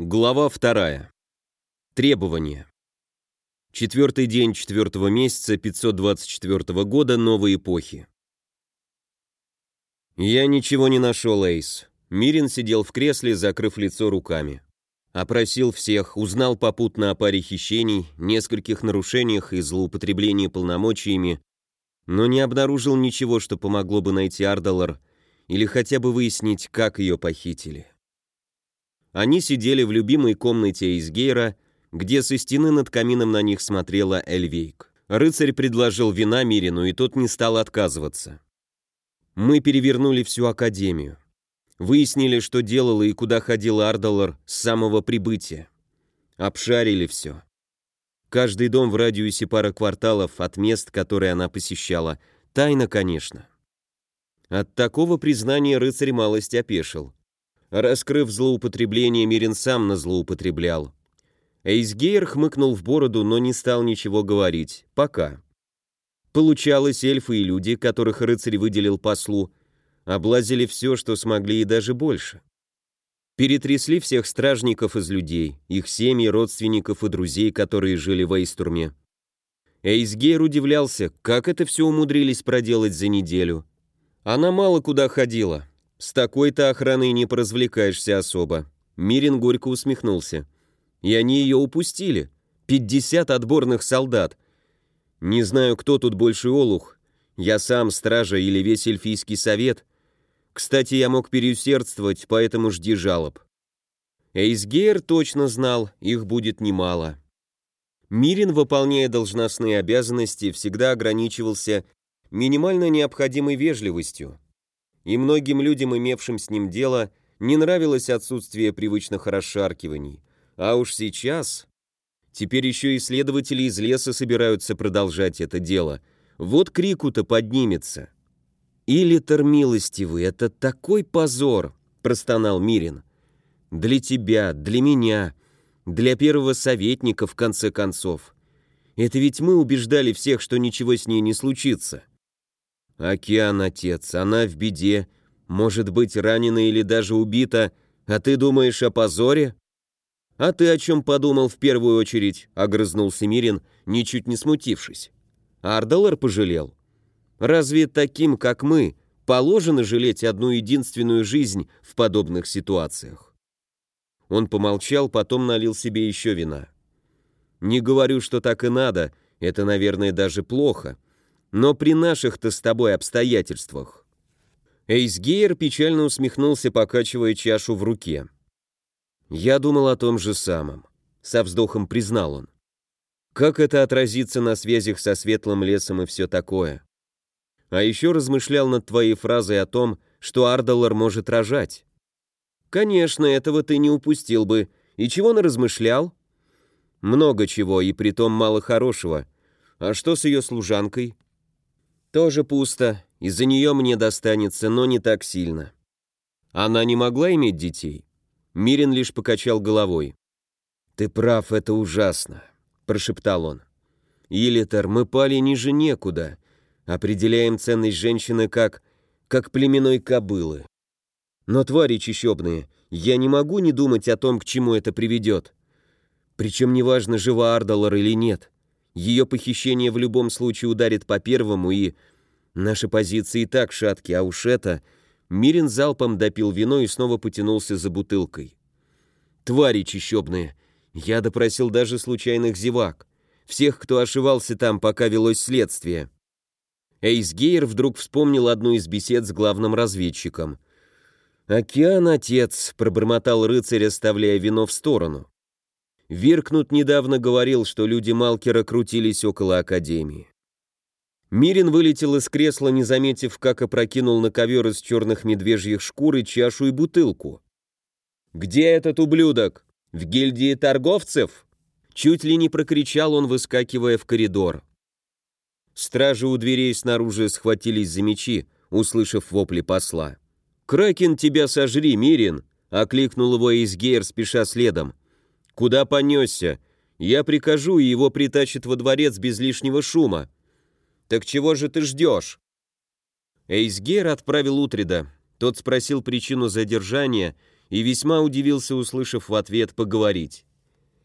Глава вторая. Требования. Четвертый день четвертого месяца 524 года новой эпохи. Я ничего не нашел, Эйс. Мирин сидел в кресле, закрыв лицо руками. Опросил всех, узнал попутно о паре хищений, нескольких нарушениях и злоупотреблении полномочиями, но не обнаружил ничего, что помогло бы найти Ардалар или хотя бы выяснить, как ее похитили. Они сидели в любимой комнате Эйсгейра, где со стены над камином на них смотрела Эльвейк. Рыцарь предложил вина Мирину, и тот не стал отказываться. Мы перевернули всю Академию. Выяснили, что делала и куда ходил Ардалар с самого прибытия. Обшарили все. Каждый дом в радиусе пары кварталов от мест, которые она посещала. Тайна, конечно. От такого признания рыцарь малость опешил. Раскрыв злоупотребление, Мирин сам на злоупотреблял. Эйсгейр хмыкнул в бороду, но не стал ничего говорить. Пока. Получалось, эльфы и люди, которых рыцарь выделил послу, облазили все, что смогли и даже больше. Перетрясли всех стражников из людей, их семьи, родственников и друзей, которые жили в Эйстурме. Эйсгейр удивлялся, как это все умудрились проделать за неделю. Она мало куда ходила, «С такой-то охраной не поразвлекаешься особо». Мирин горько усмехнулся. «И они ее упустили. 50 отборных солдат. Не знаю, кто тут больше олух. Я сам, стража или весь эльфийский совет. Кстати, я мог переусердствовать, поэтому жди жалоб». Эйсгейр точно знал, их будет немало. Мирин, выполняя должностные обязанности, всегда ограничивался минимально необходимой вежливостью и многим людям, имевшим с ним дело, не нравилось отсутствие привычных расшаркиваний. А уж сейчас... Теперь еще и следователи из леса собираются продолжать это дело. Вот крику-то поднимется. «Илитер, милостивый, это такой позор!» — простонал Мирин. «Для тебя, для меня, для первого советника, в конце концов. Это ведь мы убеждали всех, что ничего с ней не случится. «Океан, отец, она в беде, может быть ранена или даже убита, а ты думаешь о позоре?» «А ты о чем подумал в первую очередь?» — огрызнулся Мирин, ничуть не смутившись. «Ардалар пожалел? Разве таким, как мы, положено жалеть одну единственную жизнь в подобных ситуациях?» Он помолчал, потом налил себе еще вина. «Не говорю, что так и надо, это, наверное, даже плохо, но при наших-то с тобой обстоятельствах». Эйсгейр печально усмехнулся, покачивая чашу в руке. «Я думал о том же самом», — со вздохом признал он. «Как это отразится на связях со светлым лесом и все такое?» А еще размышлял над твоей фразой о том, что Ардалар может рожать. «Конечно, этого ты не упустил бы. И чего наразмышлял?» «Много чего, и притом мало хорошего. А что с ее служанкой?» Тоже пусто, из-за нее мне достанется, но не так сильно. Она не могла иметь детей? Мирин лишь покачал головой. «Ты прав, это ужасно», — прошептал он. «Илитер, мы пали ниже некуда. Определяем ценность женщины как... как племенной кобылы. Но, твари чищебные, я не могу не думать о том, к чему это приведет. Причем неважно, жива Ардалар или нет. Ее похищение в любом случае ударит по первому, и... Наши позиции и так шатки, а уж это... Мирин залпом допил вино и снова потянулся за бутылкой. Твари чищебные. Я допросил даже случайных зевак. Всех, кто ошивался там, пока велось следствие. Эйс Гейер вдруг вспомнил одну из бесед с главным разведчиком. «Океан, отец», — пробормотал рыцарь, оставляя вино в сторону. Виркнут недавно говорил, что люди Малкера крутились около Академии. Мирин вылетел из кресла, не заметив, как опрокинул на ковер из черных медвежьих шкур и чашу и бутылку. «Где этот ублюдок? В гильдии торговцев?» Чуть ли не прокричал он, выскакивая в коридор. Стражи у дверей снаружи схватились за мечи, услышав вопли посла. «Кракен, тебя сожри, Мирин!» — окликнул его Эйсгейр, спеша следом. «Куда понесся? Я прикажу, и его притащат во дворец без лишнего шума». «Так чего же ты ждешь?» Эйсгейр отправил Утрида. Тот спросил причину задержания и весьма удивился, услышав в ответ «поговорить».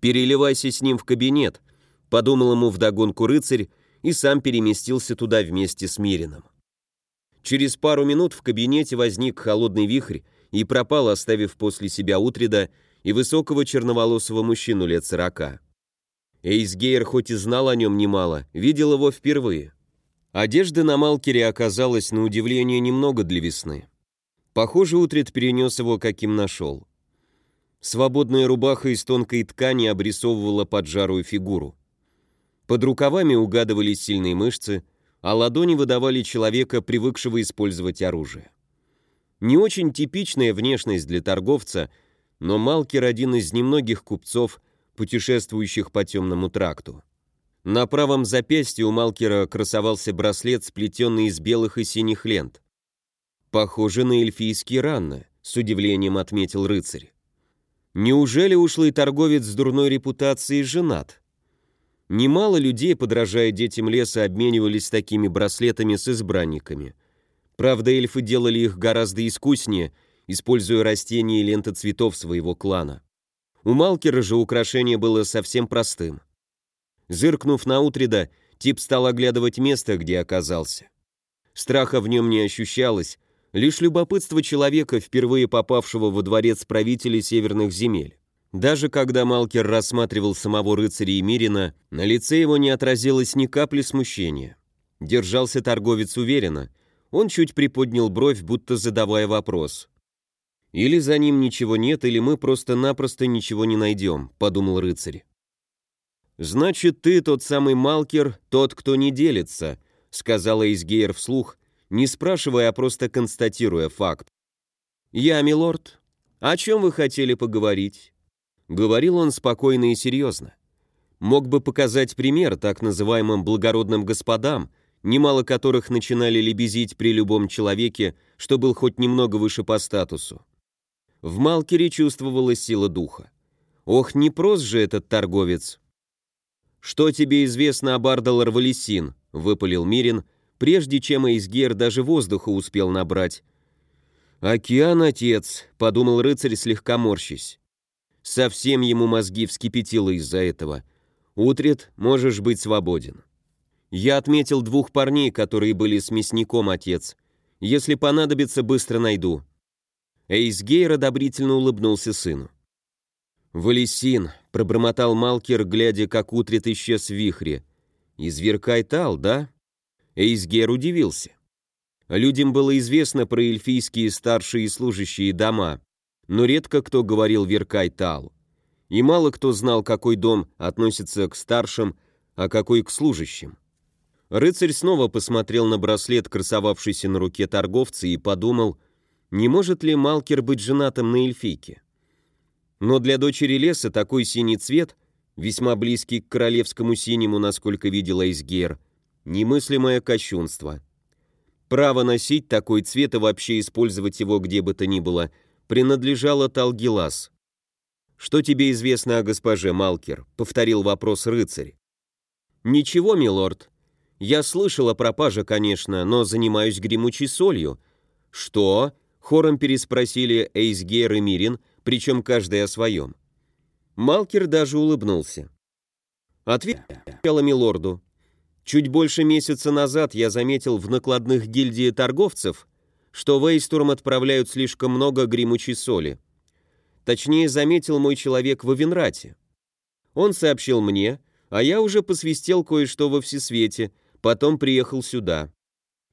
«Переливайся с ним в кабинет», — подумал ему вдогонку рыцарь и сам переместился туда вместе с Мирином. Через пару минут в кабинете возник холодный вихрь и пропал, оставив после себя Утрида и высокого черноволосого мужчину лет сорока. Эйсгейр хоть и знал о нем немало, видел его впервые. Одежды на Малкере оказалось на удивление немного для весны. Похоже, Утрид перенес его, каким нашел. Свободная рубаха из тонкой ткани обрисовывала поджарую фигуру. Под рукавами угадывались сильные мышцы, а ладони выдавали человека, привыкшего использовать оружие. Не очень типичная внешность для торговца, но Малкер один из немногих купцов, путешествующих по темному тракту. На правом запястье у Малкера красовался браслет, сплетенный из белых и синих лент. «Похоже на эльфийские ранны», — с удивлением отметил рыцарь. «Неужели ушлый торговец с дурной репутацией женат?» Немало людей, подражая детям леса, обменивались такими браслетами с избранниками. Правда, эльфы делали их гораздо искуснее, используя растения и ленты цветов своего клана. У Малкера же украшение было совсем простым. Зыркнув на Утрида, тип стал оглядывать место, где оказался. Страха в нем не ощущалось, лишь любопытство человека, впервые попавшего во дворец правителей северных земель. Даже когда Малкер рассматривал самого рыцаря Эмирина, на лице его не отразилось ни капли смущения. Держался торговец уверенно, он чуть приподнял бровь, будто задавая вопрос. Или за ним ничего нет, или мы просто-напросто ничего не найдем», — подумал рыцарь. «Значит, ты тот самый Малкер, тот, кто не делится», — сказала Изгейр вслух, не спрашивая, а просто констатируя факт. «Я, милорд. О чем вы хотели поговорить?» Говорил он спокойно и серьезно. Мог бы показать пример так называемым благородным господам, немало которых начинали лебезить при любом человеке, что был хоть немного выше по статусу. В Малкере чувствовалась сила духа. Ох, не прост же этот торговец. «Что тебе известно об Ардалар Валесин?» — выпалил Мирин, прежде чем Эйсгер даже воздуха успел набрать. «Океан, отец», — подумал рыцарь, слегка морщись. Совсем ему мозги вскипятило из-за этого. «Утрит, можешь быть свободен». «Я отметил двух парней, которые были с мясником, отец. Если понадобится, быстро найду. Эйсгейр одобрительно улыбнулся сыну. «Валесин», — пробормотал Малкер, глядя, как утрит исчез в вихре. «Изверкайтал, да?» Эйсгейр удивился. Людям было известно про эльфийские старшие и служащие дома, но редко кто говорил Веркайтал. И мало кто знал, какой дом относится к старшим, а какой к служащим. Рыцарь снова посмотрел на браслет, красовавшийся на руке торговца, и подумал, не может ли Малкер быть женатым на эльфийке? Но для дочери леса такой синий цвет, весьма близкий к королевскому синему, насколько видел Эйсгер, немыслимое кощунство. Право носить такой цвет и вообще использовать его где бы то ни было принадлежало Талгилас. «Что тебе известно о госпоже Малкер?» — повторил вопрос рыцарь. «Ничего, милорд. Я слышал о пропаже, конечно, но занимаюсь гремучей солью». «Что?» Хором переспросили Эйсгер и Мирин, причем каждый о своем. Малкер даже улыбнулся. Ответила милорду. Чуть больше месяца назад я заметил в накладных гильдии торговцев, что в Эйстурм отправляют слишком много гремучей соли. Точнее, заметил мой человек в Авенрате. Он сообщил мне, а я уже посвистел кое-что во всесвете, потом приехал сюда.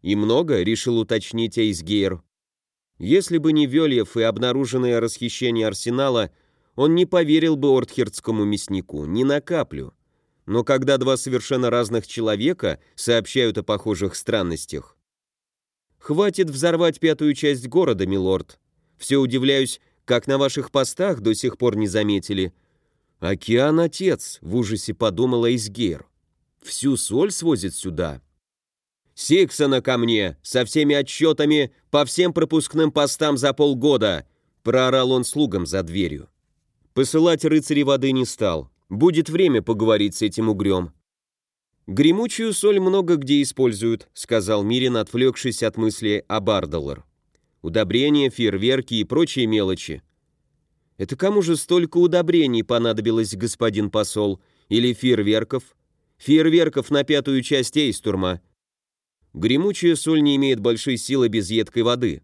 И много, решил уточнить Эйсгейр. Если бы не Вельев и обнаруженное расхищение арсенала, он не поверил бы ортхердскому мяснику, ни на каплю. Но когда два совершенно разных человека сообщают о похожих странностях... Хватит взорвать пятую часть города, милорд. Все удивляюсь, как на ваших постах до сих пор не заметили. Океан, отец, в ужасе подумала Изгейр. Всю соль свозит сюда. Сиксона ко мне, со всеми отчетами по всем пропускным постам за полгода!» Проорал он слугам за дверью. Посылать рыцарей воды не стал. Будет время поговорить с этим угрем. «Гремучую соль много где используют», — сказал Мирин, отвлекшись от мысли о Бардалар. «Удобрения, фейерверки и прочие мелочи. Это кому же столько удобрений понадобилось, господин посол? Или фейерверков? Фейерверков на пятую часть Эйстурма. Гремучая соль не имеет большой силы без едкой воды.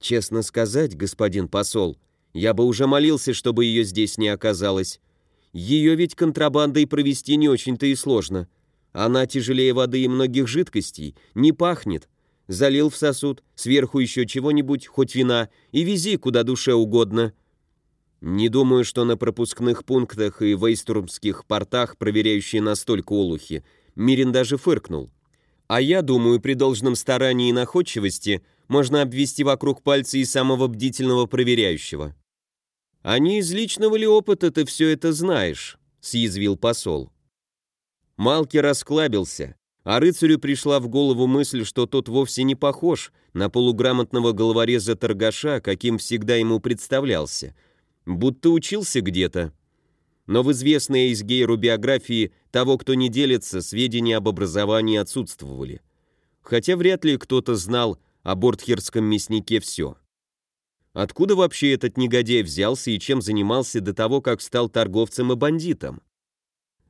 Честно сказать, господин посол, я бы уже молился, чтобы ее здесь не оказалось. Ее ведь контрабандой провести не очень-то и сложно. Она тяжелее воды и многих жидкостей, не пахнет. Залил в сосуд, сверху еще чего-нибудь, хоть вина, и вези куда душе угодно. Не думаю, что на пропускных пунктах и в эйстурмских портах проверяющие настолько олухи. Мирин даже фыркнул. А я думаю, при должном старании и находчивости можно обвести вокруг пальца и самого бдительного проверяющего. «А не из личного ли опыта ты все это знаешь?» — съязвил посол. Малки расклабился, а рыцарю пришла в голову мысль, что тот вовсе не похож на полуграмотного головореза-торгаша, каким всегда ему представлялся — будто учился где-то. Но в известной Эйсгейру биографии того, кто не делится, сведения об образовании отсутствовали. Хотя вряд ли кто-то знал о бортхерском мяснике все. Откуда вообще этот негодяй взялся и чем занимался до того, как стал торговцем и бандитом?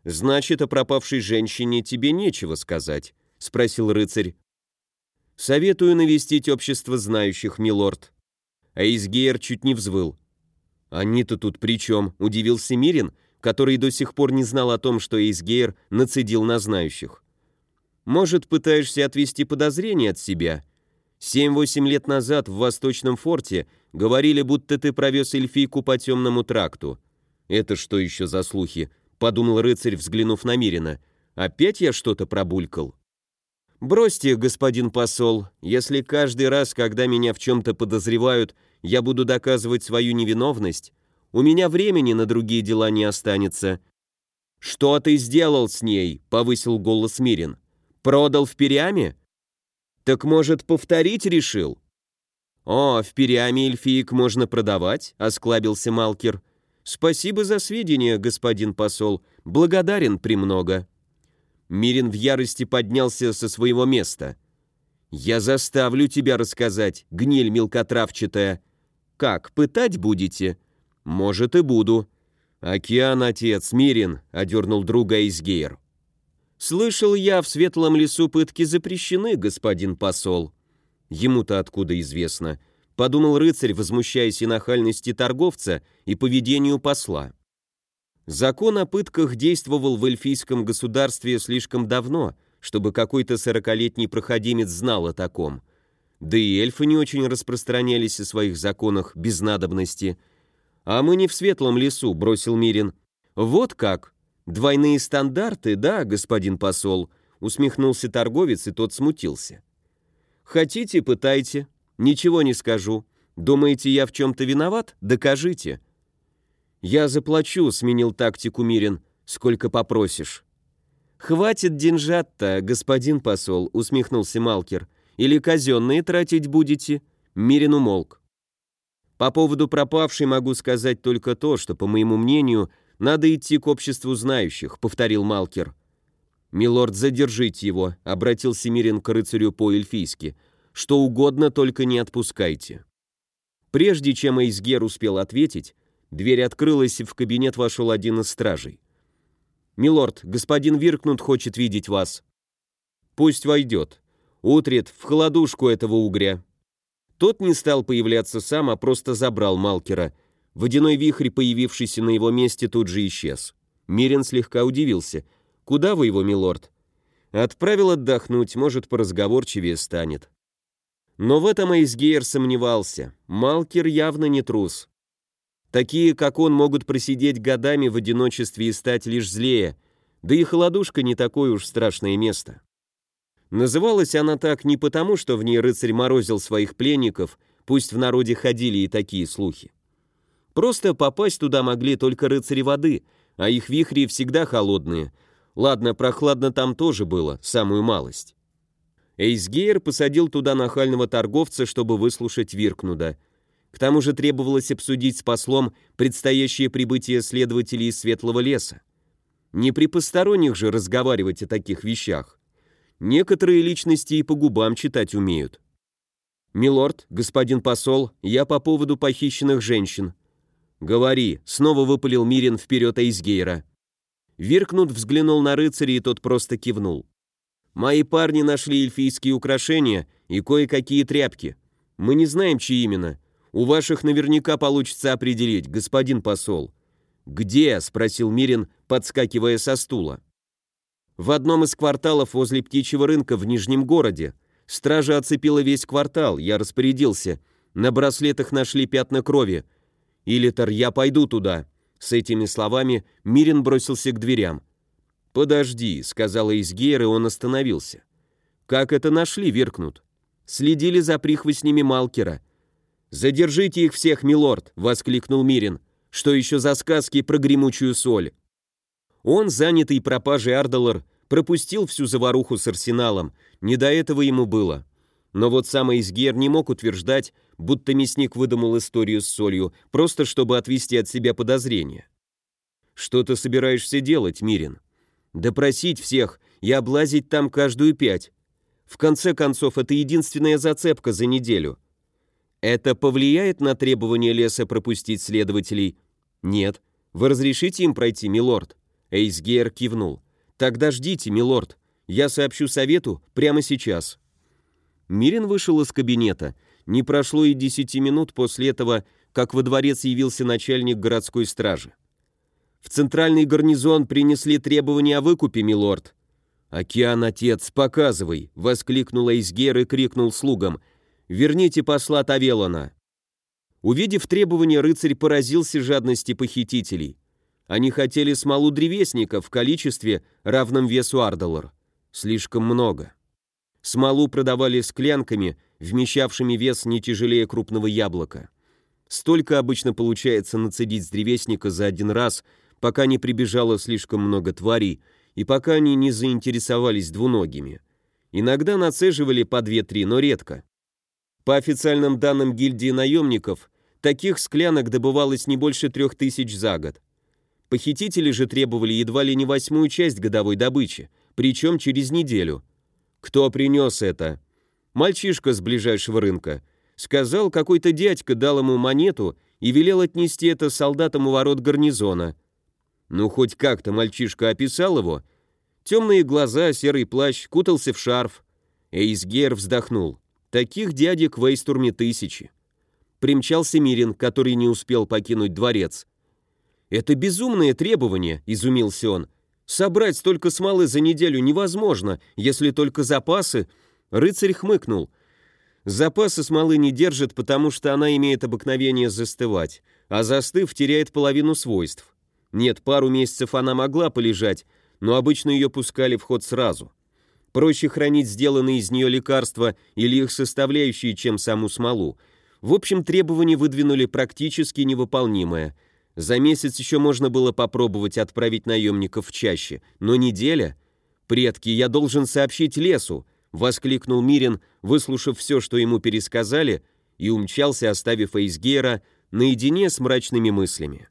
«Значит, о пропавшей женщине тебе нечего сказать», — спросил рыцарь. «Советую навестить общество знающих, милорд». Эйсгейр чуть не взвыл. «Они-то тут при чем?» – удивился Мирин, который до сих пор не знал о том, что Эйсгейр нацедил на знающих. «Может, пытаешься отвести подозрения от себя? Семь-восемь лет назад в Восточном форте говорили, будто ты провез эльфийку по темному тракту. Это что еще за слухи?» – подумал рыцарь, взглянув на Мирина. «Опять я что-то пробулькал?» «Бросьте, господин посол, если каждый раз, когда меня в чем-то подозревают, я буду доказывать свою невиновность, у меня времени на другие дела не останется». «Что ты сделал с ней?» — повысил голос Мирин. «Продал в Периаме?» «Так, может, повторить решил?» «О, в Периаме эльфиек можно продавать», — осклабился Малкер. «Спасибо за сведения, господин посол. Благодарен премного». Мирин в ярости поднялся со своего места. «Я заставлю тебя рассказать, гниль мелкотравчатая. Как, пытать будете?» «Может, и буду». «Океан, отец, Мирин», — одернул друга Эйсгейр. «Слышал я, в Светлом лесу пытки запрещены, господин посол». Ему-то откуда известно. Подумал рыцарь, возмущаясь и нахальности торговца, и поведению посла. Закон о пытках действовал в эльфийском государстве слишком давно, чтобы какой-то сорокалетний проходимец знал о таком. Да и эльфы не очень распространялись о своих законах без надобности. «А мы не в светлом лесу», — бросил Мирин. «Вот как? Двойные стандарты, да, господин посол?» — усмехнулся торговец, и тот смутился. «Хотите, пытайте. Ничего не скажу. Думаете, я в чем-то виноват? Докажите». «Я заплачу», — сменил тактику Мирин. «Сколько попросишь». «Хватит деньжат-то, господин посол», — усмехнулся Малкер. «Или казенные тратить будете?» Мирин умолк. «По поводу пропавшей могу сказать только то, что, по моему мнению, надо идти к обществу знающих», — повторил Малкер. «Милорд, задержите его», — обратился Мирин к рыцарю по-эльфийски. «Что угодно, только не отпускайте». Прежде чем Эйсгер успел ответить, Дверь открылась, и в кабинет вошел один из стражей. «Милорд, господин Виркнут хочет видеть вас». «Пусть войдет. Утрит в холодушку этого угря». Тот не стал появляться сам, а просто забрал Малкера. Водяной вихрь, появившийся на его месте, тут же исчез. Мирин слегка удивился. «Куда вы его, милорд?» «Отправил отдохнуть, может, поразговорчивее станет». Но в этом Эйсгейр сомневался. Малкер явно не трус. Такие, как он, могут просидеть годами в одиночестве и стать лишь злее, да и холодушка не такое уж страшное место. Называлась она так не потому, что в ней рыцарь морозил своих пленников, пусть в народе ходили и такие слухи. Просто попасть туда могли только рыцари воды, а их вихри всегда холодные. Ладно, прохладно там тоже было, самую малость. Эйсгейр посадил туда нахального торговца, чтобы выслушать Виркнуда – к тому же требовалось обсудить с послом предстоящее прибытие следователей из Светлого леса. Не при посторонних же разговаривать о таких вещах. Некоторые личности и по губам читать умеют. «Милорд, господин посол, я по поводу похищенных женщин». «Говори», — снова выпалил Мирин вперед Эйсгейра. Виркнут взглянул на рыцаря, и тот просто кивнул. «Мои парни нашли эльфийские украшения и кое-какие тряпки. Мы не знаем, чьи именно. У ваших наверняка получится определить, господин посол». «Где?» — спросил Мирин, подскакивая со стула. «В одном из кварталов возле птичьего рынка в Нижнем городе. Стража оцепила весь квартал, я распорядился. На браслетах нашли пятна крови. Илитер, я пойду туда». С этими словами Мирин бросился к дверям. «Подожди», — сказала Изгейр, и он остановился. «Как это нашли, Виркнут?» «Следили за прихвостнями Малкера». «Задержите их всех, милорд!» — воскликнул Мирин. «Что еще за сказки про гремучую соль?» Он, занятый пропажей Ардалор, пропустил всю заваруху с арсеналом, не до этого ему было. Но вот сам Эйсгер не мог утверждать, будто мясник выдумал историю с солью, просто чтобы отвести от себя подозрения. «Что ты собираешься делать, Мирин?» «Допросить всех и облазить там каждую пять. В конце концов, это единственная зацепка за неделю». «Это повлияет на требование леса пропустить следователей?» «Нет. Вы разрешите им пройти, милорд?» Эйсгер кивнул. «Тогда ждите, милорд. Я сообщу совету прямо сейчас». Мирин вышел из кабинета. Не прошло и десяти минут после этого, как во дворец явился начальник городской стражи. «В центральный гарнизон принесли требования о выкупе, милорд». «Океан, отец, показывай!» — воскликнул Эйсгер и крикнул слугам. «Верните посла Тавелона!» Увидев требования, рыцарь поразился жадности похитителей. Они хотели смолу древесника в количестве, равном весу Ардалор. Слишком много. Смолу продавали склянками, вмещавшими вес не тяжелее крупного яблока. Столько обычно получается нацедить с древесника за один раз, пока не прибежало слишком много тварей и пока они не заинтересовались двуногими. Иногда нацеживали по две-три, но редко. По официальным данным гильдии наемников, таких склянок добывалось не больше трех тысяч за год. Похитители же требовали едва ли не восьмую часть годовой добычи, причем через неделю. Кто принес это? Мальчишка с ближайшего рынка. Сказал, какой-то дядька дал ему монету и велел отнести это солдатам у ворот гарнизона. Ну, хоть как-то мальчишка описал его. Темные глаза, серый плащ, кутался в шарф. Эйсгер вздохнул. Таких дядек в Эйстурме тысячи. Примчался Мирин, который не успел покинуть дворец. «Это безумное требование», — изумился он. Собрать столько смолы за неделю невозможно, если только запасы. Рыцарь хмыкнул. Запасы смолы не держит, потому что она имеет обыкновение застывать, а застыв теряет половину свойств. Нет, пару месяцев она могла полежать, но обычно ее пускали в ход сразу. Проще хранить сделанные из нее лекарства или их составляющие, чем саму смолу. В общем, требование выдвинули практически невыполнимое – за месяц еще можно было попробовать отправить наемников в чаще, но неделя? Предки, я должен сообщить лесу, воскликнул Мирин, выслушав все, что ему пересказали, и умчался, оставив Эйсгера наедине с мрачными мыслями.